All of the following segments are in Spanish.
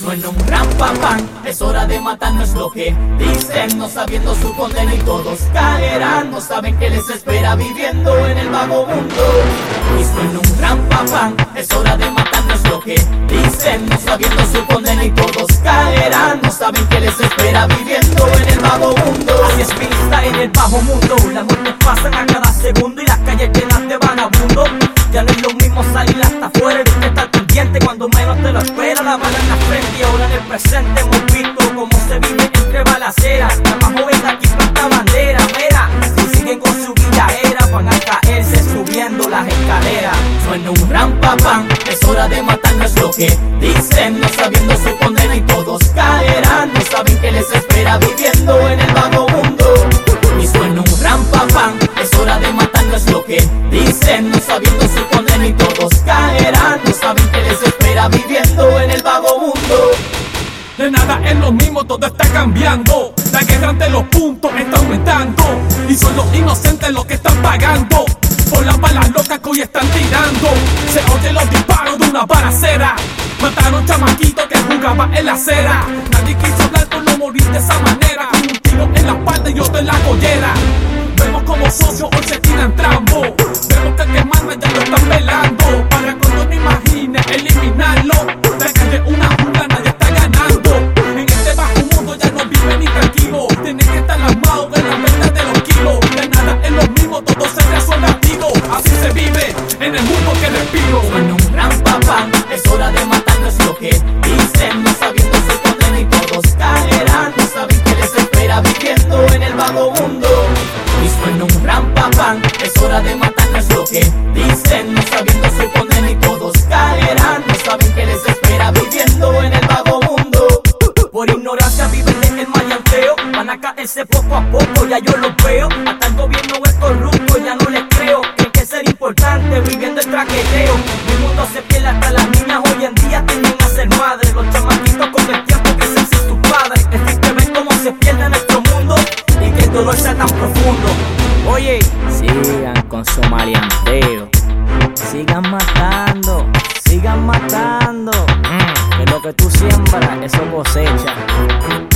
Suena un gran papán, es hora de matarnos lo que dicen, no sabiendo su condena y todos caerán, no saben que les espera viviendo en el vago mundo. Y suena un gran papán, es hora de matarnos lo que dicen, no sabiendo su condena y todos caerán, no saben que les espera viviendo en el vago mundo. Así es en el bajo mundo, las muertes pasan a cada segundo espera. La bala en la frente y ahora en el presente hemos visto cómo se vive entre balaceras. La más joven de aquí planta bandera, mira, si siguen con su era van a caerse subiendo las escaleras. Suena un gran papán, es hora de matarnos lo que dicen, no sabiendo su condena y todos caerán, no saben que les espera viviendo en el vago mundo. Y suena un gran papán, es hora de matarnos lo que dicen, no sabiendo su condena y todos caerán, no saben viviendo en el vago mundo. De nada es lo mismo, todo está cambiando. La guerra ante los puntos está aumentando. Y son los inocentes los que están pagando. Por las balas locas que hoy están tirando. Se oyen los disparos de una balacera. Mataron chamaquito que jugaba en la acera. Nadie quiso hablar por no morir de esa manera. Con un tiro en la espalda y otro en la collera. Respiro. Suena un gran papán, es hora de matarnos lo que dicen, no sabiendo su condena y todos caerán, no saben que les espera viviendo en el vago mundo. Y suena un gran papán, es hora de matarnos lo que dicen, no sabiendo su condena y todos caerán, no saben que les espera viviendo en el vago mundo. Por ignorancia viven en el maleanteo, van a caerse poco a poco, ya yo lo veo. Hasta el gobierno es corrupto, ya no les traqueteo. Mi mundo se pierde hasta las niñas hoy en día tienden a ser madres. Los chamaquitos con el tiempo que se sus padres. Es triste ver cómo se pierde nuestro mundo y que el dolor sea tan profundo. Oye, Sigan con su maleanteo. Sigan matando, sigan matando. Que lo que tú siembras, eso cosecha.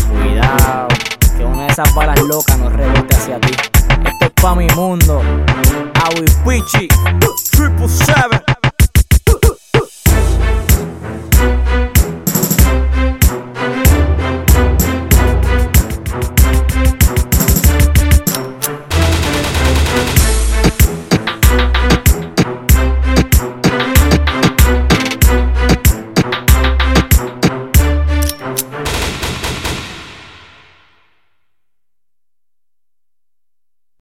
Cuidado, que una de esas balas locas no rebote hacia ti. Esto es pa' mi mundo. Awi Pichi, Triple Seven.